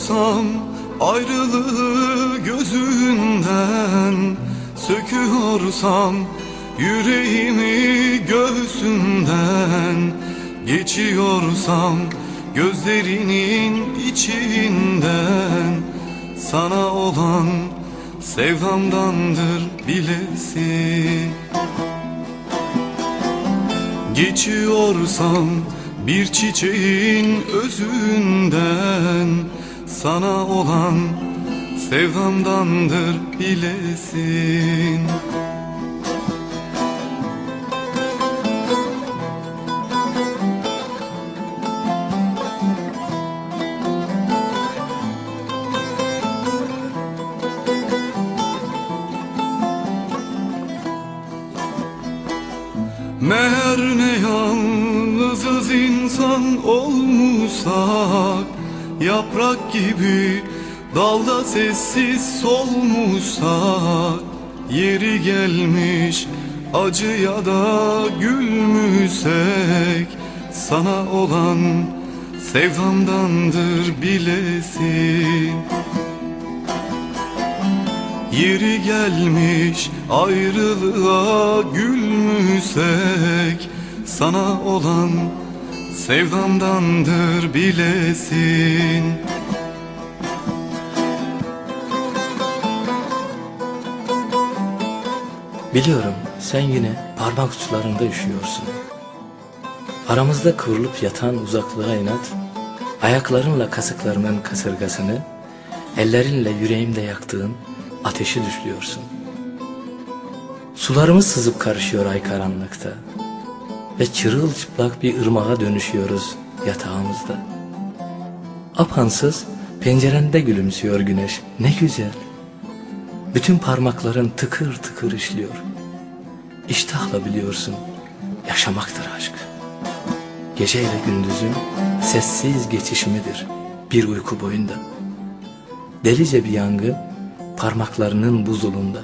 Öpüyorsam ayrılığı gözünden Söküyorsam yüreğimi göğsünden Geçiyorsam gözlerinin içinden Sana olan sevdamdandır bilesin Geçiyorsam bir çiçeğin özünden Sana olan sevdamdandır bilesin. Meğer ne yalnızız insan olmuşsak Yaprak gibi dalda sessiz solmuşsak Yeri gelmiş acıya da gülmüşsek Sana olan sevdamdandır bilesin. Yeri gelmiş ayrılığa gülmüşsek Sana olan sevdamdandır bilesin Biliyorum sen yine parmak uçlarında üşüyorsun. Aramızda kıvrılıp yatan uzaklığa inat, ayaklarınla kasıklarımın kasırgasını, ellerinle yüreğimde yaktığın ateşi düşlüyorsun. Sularımız sızıp karışıyor ay karanlıkta ve çırılçıplak bir ırmağa dönüşüyoruz yatağımızda. Apansız pencerende gülümsüyor güneş ne güzel. Bütün parmakların tıkır tıkır işliyor. İştahla biliyorsun, yaşamaktır aşk. Gece ile gündüzün sessiz geçişimidir bir uyku boyunda. Delice bir yangın parmaklarının buzulunda.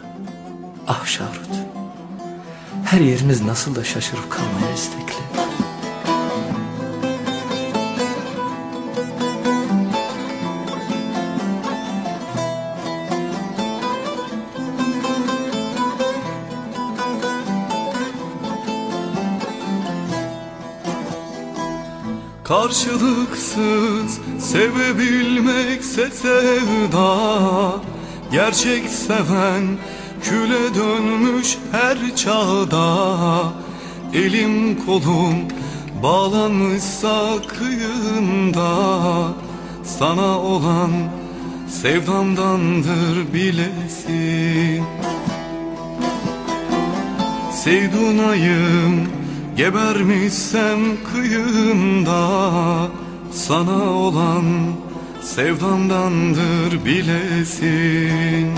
Ah Şahrut, her yerimiz nasıl da şaşırıp kalmaya istekli. Karşılıksız sevebilmekse sevda Gerçek seven küle dönmüş her çağda. Elim kolum bağlanmışsa kıyında Sana olan sevdamdandır bilesin Seydunayım gebermişsem kıyında Sana olan sevdamdandır bilesin